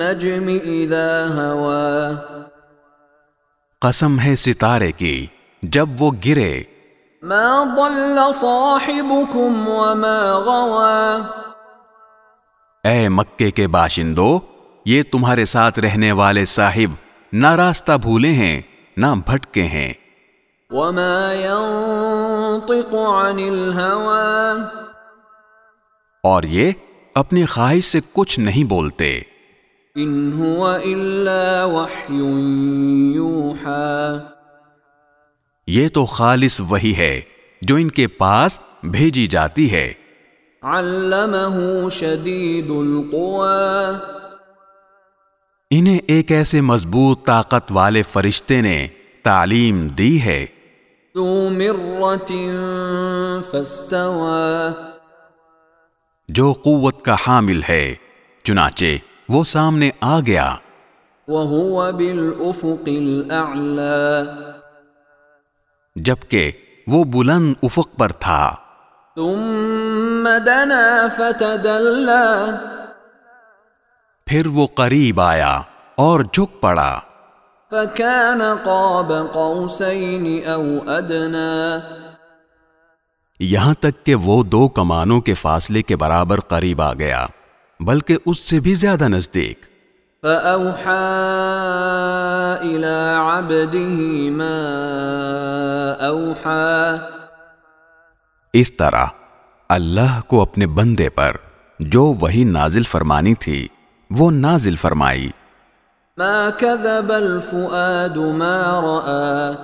والنجم اذا ہوا قسم ہے ستارے کی جب وہ گرے۔ ما ضل صاحبكم وما غوا اے مکے کے باشندو یہ تمہارے ساتھ رہنے والے صاحب نہ راستہ بھولے ہیں نہ بھٹکے ہیں۔ وما ينطق عن الهوى. اور یہ اپنی خواہش سے کچھ نہیں بولتے۔ ان هو الا وحی یوحى یہ تو خالص وہی ہے جو ان کے پاس بھیجی جاتی ہے۔ علمه شدید القوى۔ انہیں ایک ایسے مضبوط طاقت والے فرشتے نے تعلیم دی ہے۔ فاستوى۔ جو قوت کا حامل ہے چنانچہ وہ سامنے آ گیا۔ وهو بالافق الاعلى جبکہ وہ بلند افق پر تھا۔ ثم دنا فتدلى۔ پھر وہ قریب آیا اور جھک پڑا۔ فكان قاب قوسين او ادنى یہاں تک کہ وہ دو کمانوں کے فاصلے کے برابر قریب آ گیا۔ بلکہ اس سے بھی زیادہ نزدیک۔ فأوحى إلى عبده ما أوحى۔ اس طرح اللہ کو اپنے بندے پر جو وہی نازل فرمانی تھی وہ نازل فرمائی۔ ما كذب الفؤاد ما رأى۔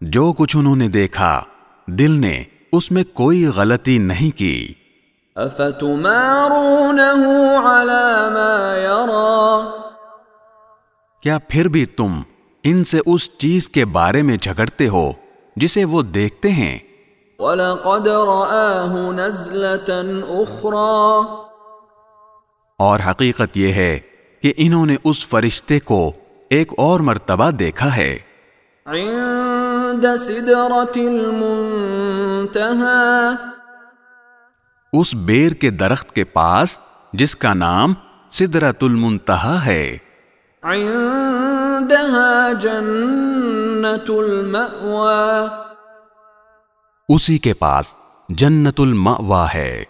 جو کچھ انہوں نے دیکھا دل نے اس میں کوئی غلطی نہیں کی۔ أفتمارونه على ما يرى؟ کیا پھر بھی تم ان سے اس چیز کے بارے میں جھگڑتے ہو جسے وہ دیکھتے ہیں؟ ولقد رآه نزلة أخرى۔ اور حقیقت یہ ہے کہ انہوں نے اس فرشتے کو ایک اور مرتبہ دیکھا ہے۔ عند سدرة المنتهى۔ اس بیر کے درخت کے پاس جس کا نام سدرت المنتہا ہے۔ عندها المأوى اسی کے پاس جنت المأوا ہے۔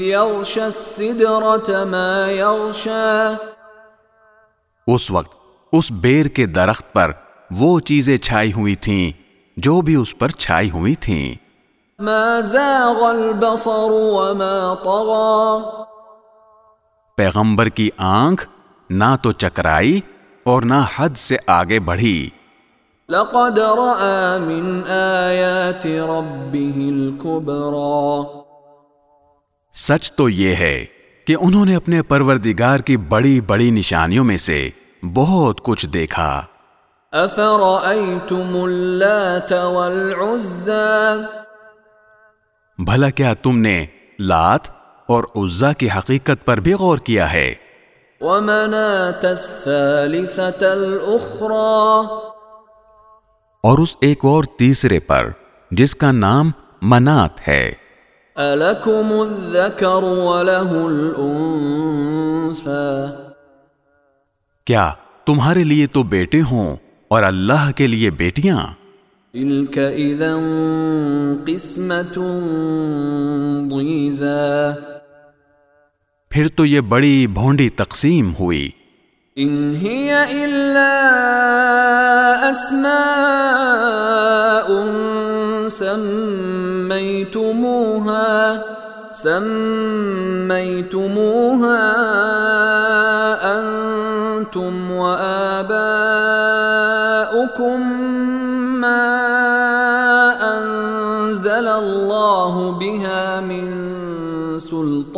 يغشى السدرة ما يغشى اس وقت اس بیر کے درخت پر وہ چیزیں چھائی ہوئی تھیں جو بھی اس پر چھائی ہوئی تھیں۔ ما زاغ البصر وما طغى. پیغمبر کی آنکھ نہ تو چکرائی اور نہ حد سے آگے بڑھی۔ لقد رأى من آيات ربه الكبرى. سچ تو یہ ہے کہ انہوں نے اپنے پروردگار کی بڑی بڑی نشانیوں میں سے بہت کچھ دیکھا۔ أفرأيتم اللات والعزى؟ بھلا کیا تم نے لات اور عزا کی حقیقت پر بھی غور کیا ہے؟ الأخرى. اور اس ایک اور تیسرے پر جس کا نام منات ہے۔ وله الأنثى. کیا تمہارے لیے تو بیٹے ہوں اور اللہ کے لیے بیٹیاں؟ تلك قسمة ضيزى. پھر تو یہ بڑی بھونڈی تقسیم ہوئی۔ إن هي إلا أسماء سميتموها سميتموها أنتم وآباؤكم. أنزل الله بها من سلطان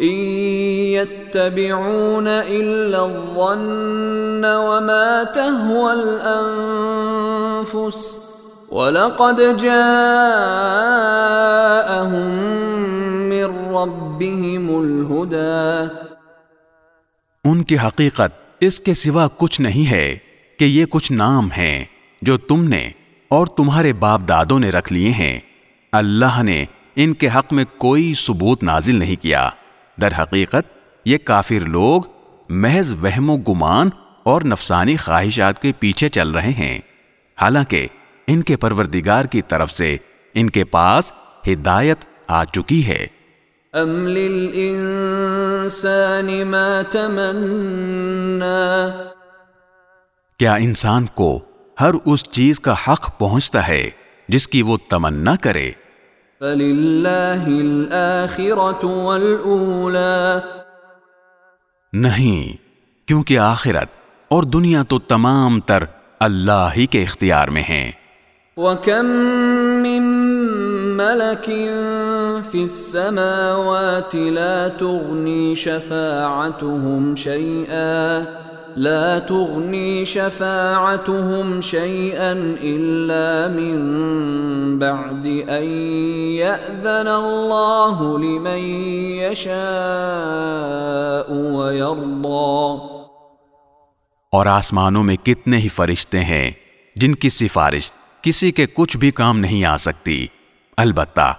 إن يتبعون إلا الظن وما تهوى الأنفس ولقد جاءهم من ربهم الهدى ان کی حقیقت اس کے سوا کچھ نہیں ہے کہ یہ کچھ نام ہیں جو تم نے اور تمہارے باپ دادوں نے رکھ لیے ہیں۔ اللہ نے ان کے حق میں کوئی ثبوت نازل نہیں کیا۔ در حقیقت یہ کافر لوگ محض وہم و گمان اور نفسانی خواہشات کے پیچھے چل رہے ہیں۔ حالانکہ ان کے پروردگار کی طرف سے ان کے پاس ہدایت آ چکی ہے۔ ام للانسان ما تمنا کیا انسان کو ہر اس چیز کا حق پہنچتا ہے جس کی وہ تمنا کرے۔ نہیں کیونکہ آخرت اور دنیا تو تمام تر اللہ ہی کے اختیار میں ہیں۔ وكم من ملك في السماوات لا تغني شفاعتهم شيئا۔ لا تغني شفاعتهم شيئا إلا من بعد أن يأذن الله لمن يشاء ويرضى. اور آسمانوں میں کتنے ہی فرشتے ہیں جن کی سفارش کسی کے کچھ بھی کام نہیں آ سکتی۔ البتہ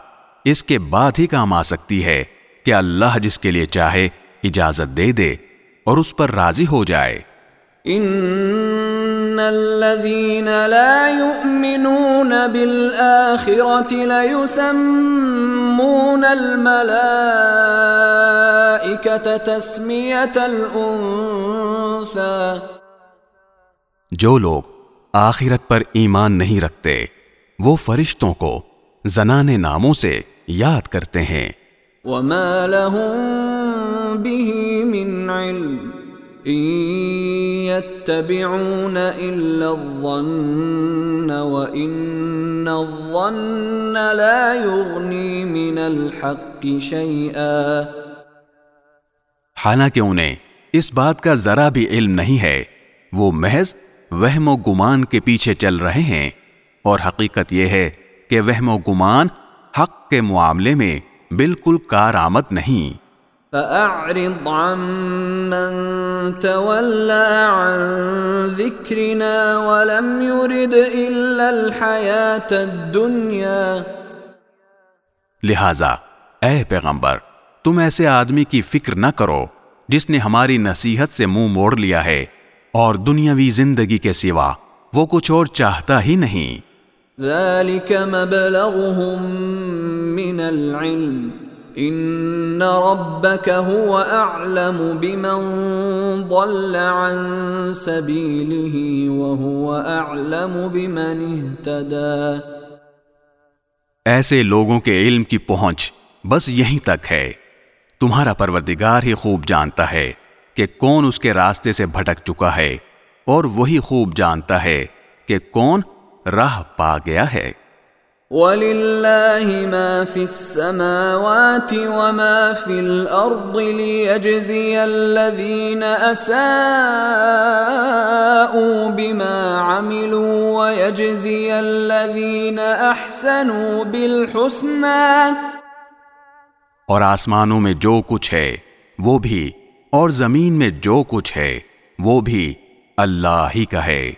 اس کے بعد ہی کام آ سکتی ہے کہ اللہ جس کے لیے چاہے اجازت دے دے۔ اور اس پر راضی ہو جائے۔ ان الذين لا يؤمنون بالآخرة ليسمون الملائكة تسمية الأنثى جو لوگ آخرت پر ایمان نہیں رکھتے وہ فرشتوں کو زنانے ناموں سے یاد کرتے ہیں۔ وما لهم به من علم إن يتبعون إلا الظن وإن الظن لا يغني من الحق شيئا۔ حالانکہ انہیں اس بات کا ذرا بھی علم نہیں ہے، وہ محض وہم و گمان کے پیچھے چل رہے ہیں۔ اور حقیقت یہ ہے کہ وہم و گمان حق کے معاملے میں بالکل کارآمد نہیں۔ فأعرض عمن تولى عن ذكرنا ولم يرد إلا الحياة الدنيا۔ لہذا اے پیغمبر تم ایسے آدمی کی فکر نہ کرو جس نے ہماری نصیحت سے منہ موڑ لیا ہے اور دنیاوی زندگی کے سوا وہ کچھ اور چاہتا ہی نہیں۔ ذلك مبلغهم من العلم ان ربك هو اعلم بمن ضل عن سبيله وهو اعلم بمن اهتدى ایسے لوگوں کے علم کی پہنچ بس یہیں تک ہے۔ تمہارا پروردگار ہی خوب جانتا ہے کہ کون اس کے راستے سے بھٹک چکا ہے اور وہی خوب جانتا ہے کہ کون راہ پا گیا ہے۔ وَلِلَّهِ مَا فِي السَّمَاوَاتِ وَمَا فِي الْأَرْضِ لِيَجْزِيَ الَّذِينَ أَسَاءُوا بِمَا عَمِلُوا وَيَجْزِيَ الَّذِينَ أَحْسَنُوا بِالْحُسْنَى۔ اور آسمانوں میں جو کچھ ہے وہ بھی اور زمین میں جو کچھ ہے وہ بھی اللہ ہی کا ہے۔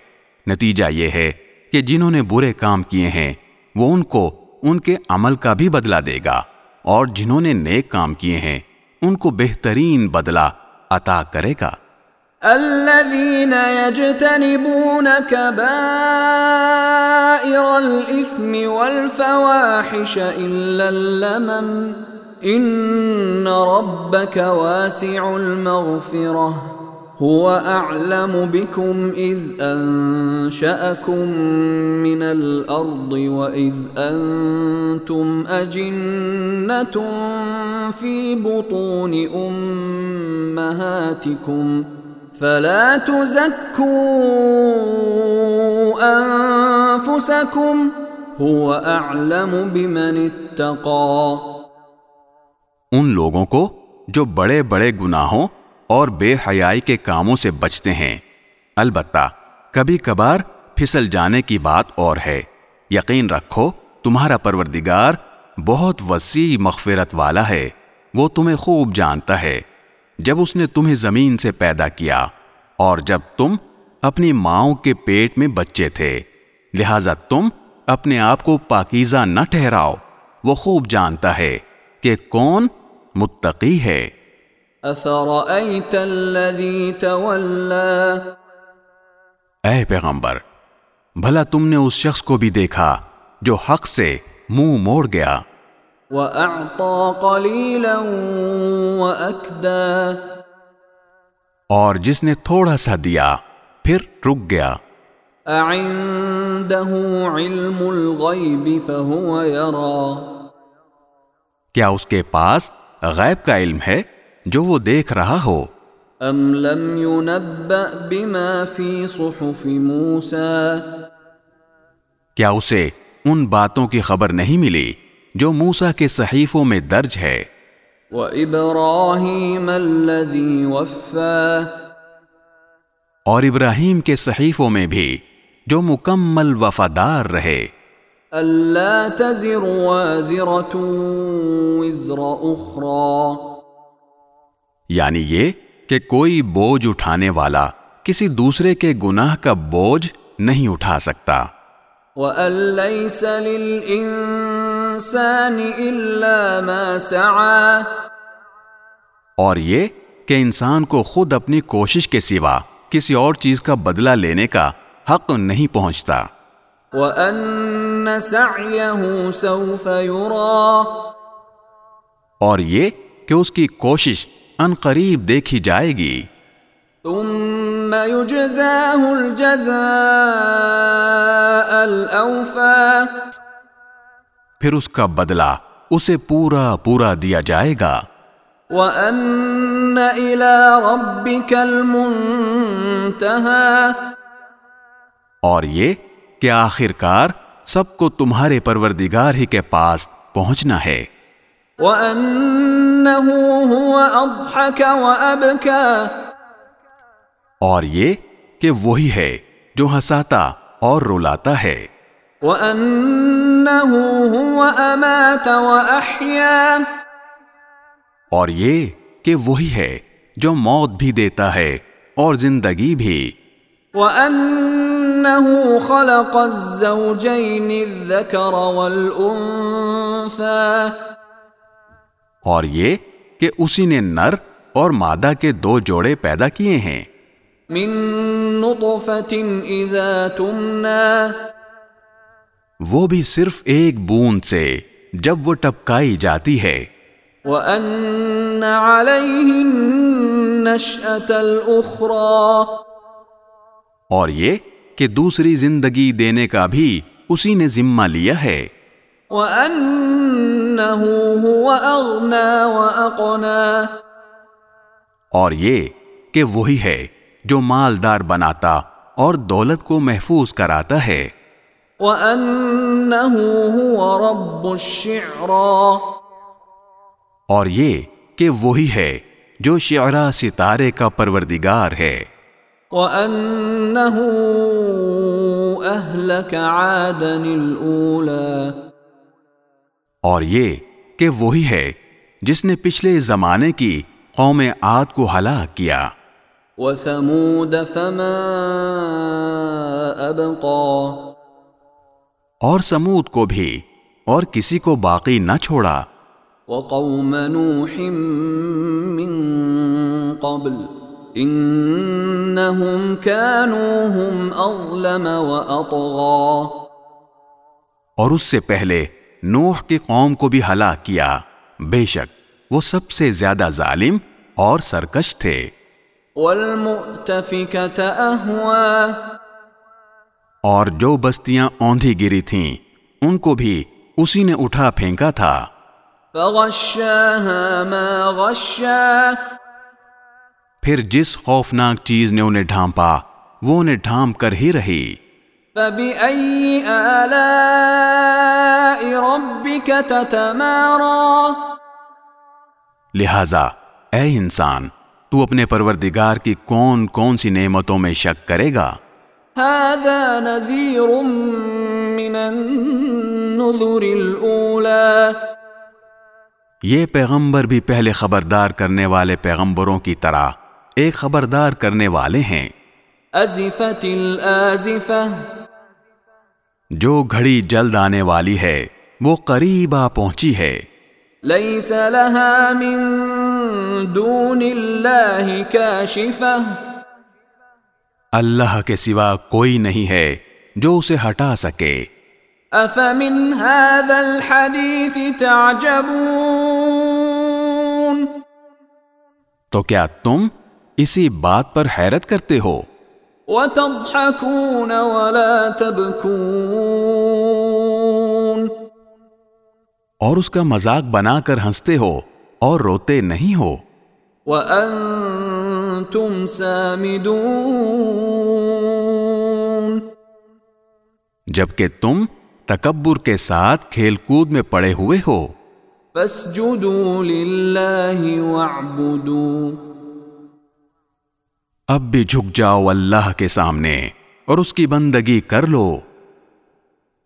نتیجہ یہ ہے کہ جنہوں نے برے کام کیے ہیں، وہ ان کو ان کے عمل کا بھی بدلہ دے گا، اور جنہوں نے نیک کام کیے ہیں، ان کو بہترین بدلہ عطا کرے گا۔ الذين يجتنبون كبائر الإثم والفواحش إلا اللمم إن ربك واسع المغفرة هو أعلم بكم إذ أنشأكم من الأرض وإذ أنتم أجنة في بطون أمهاتكم فلا تزكوا أنفسكم هو أعلم بمن اتقى ان لوگوں کو جو بڑے بڑے گناہوں اور بے حیائی کے کاموں سے بچتے ہیں۔ البتہ، کبھی کبھار پھسل جانے کی بات اور ہے۔ یقین رکھو، تمہارا پروردگار بہت وسیع مغفرت والا ہے۔ وہ تمہیں خوب جانتا ہے۔ جب اس نے تمہیں زمین سے پیدا کیا اور جب تم اپنی ماؤں کے پیٹ میں بچے تھے، لہذا تم اپنے آپ کو پاکیزہ نہ ٹھہراؤ۔ وہ خوب جانتا ہے کہ کون متقی ہے۔ اے پیغمبر بھلا تم نے اس شخص کو بھی دیکھا جو حق سے منہ موڑ گیا۔ اور جس نے تھوڑا سا دیا پھر رک گیا۔ علم کیا اس کے پاس غیب کا علم ہے؟ جو وہ دیکھ رہا ہو۔ ام لم ينبأ بما في صحف کیا اسے ان باتوں کی خبر نہیں ملی جو موسا کے صحیفوں میں درج ہے؟ وَإِبْرَاهِيمَ الَّذِي وَفَّى۔ اور ابراہیم کے صحیفوں میں بھی جو مکمل وفادار رہے۔ اللہ تزر وازرة وزر اخرى یعنی یہ کہ کوئی بوجھ اٹھانے والا کسی دوسرے کے گناہ کا بوجھ نہیں اٹھا سکتا۔ وَأَن لَيْسَ لِلْإِنسَانِ إِلَّا مَا سَعَى۔ اور یہ کہ انسان کو خود اپنی کوشش کے سوا کسی اور چیز کا بدلہ لینے کا حق نہیں پہنچتا۔ وَأَنَّ سَعْيَهُ سَوْفَ يُرَى۔ اور یہ کہ اس کی کوشش ان قریب دیکھی جائے گی۔ ثم يجزاه الجزاء الأوفى۔ پھر اس کا بدلہ اسے پورا پورا دیا جائے گا۔ وَأَنَّ إِلَىٰ رَبِّكَ الْمُنْتَهَى اور یہ کہ آخر کار سب کو تمہارے پروردگار ہی کے پاس پہنچنا ہے۔ وَأَنَّهُ هُوَ أَضْحَكَ وَأَبْكَى اور یہ کہ وہی ہے جو ہنساتا اور رلاتا ہے۔ وَأَنَّهُ هُوَ أَمَاتَ وَأَحْيَا اور یہ کہ وہی ہے جو موت بھی دیتا ہے اور زندگی بھی۔ وَأَنَّهُ خَلَقَ الزَّوْجَيْنِ الذَّكَرَ وَالْأُنثَى اور یہ کہ اسی نے نر اور مادہ کے دو جوڑے پیدا کیے ہیں۔ من اذا تمنا وہ بھی صرف ایک بوند سے جب وہ ٹپکائی جاتی ہے۔ وأن عليه النشأة الأخرى۔ اور یہ کہ دوسری زندگی دینے کا بھی اسی نے ذمہ لیا ہے۔ وأنه هو أغنى وأقنى. اور یہ کہ وہی ہے جو مالدار بناتا اور دولت کو محفوظ کراتا ہے۔ وأنه هو رب الشعرى. اور یہ کہ وہی ہے جو شعرا ستارے کا پروردگار ہے۔ وأنه أهلك عادا الأولى. اور یہ کہ وہی ہے جس نے پچھلے زمانے کی قوم عاد کو ہلاک کیا۔ وثمود فما أبقى۔ اور سمود کو بھی اور کسی کو باقی نہ چھوڑا۔ وقوم نوح من قبل۔ إنهم كانوا هم أظلم وأطغى۔ اور اس سے پہلے نوح کی قوم کو بھی ہلاک کیا۔ بے شک وہ سب سے زیادہ ظالم اور سرکش تھے۔ اور جو بستیاں اوندھی گری تھیں ان کو بھی اسی نے اٹھا پھینکا تھا۔ فغشاها ما غشا پھر جس خوفناک چیز نے انہیں ڈھانپا وہ انہیں ڈھانپ کر ہی رہی۔ فبأي آلاء ربك تتمارى؟ لہذا اے انسان تو اپنے پروردگار کی کون کون سی نعمتوں میں شک کرے گا؟ هذا نذير من النذر الاولى یہ پیغمبر بھی پہلے خبردار کرنے والے پیغمبروں کی طرح ایک خبردار کرنے والے ہیں۔ ازفت الازفه جو گھڑی جلد آنے والی ہے وہ قریب آ پہنچی ہے۔ ليس لها من دون الله كاشفه اللہ کے سوا کوئی نہیں ہے جو اسے ہٹا سکے۔ افمن هذا الحديث تعجبون؟ تو کیا تم اسی بات پر حیرت کرتے ہو؟ وتضحكون ولا تبكون اور اس کا مذاق بنا کر ہنستے ہو اور روتے نہیں ہو۔ وانتم سامدون جبکہ تم تکبر کے ساتھ کھیل کود میں پڑے ہوئے ہو۔ فاسجدوا لله واعبدوا اب بھی جھک جاؤ اللہ کے سامنے اور اس کی بندگی کر لو۔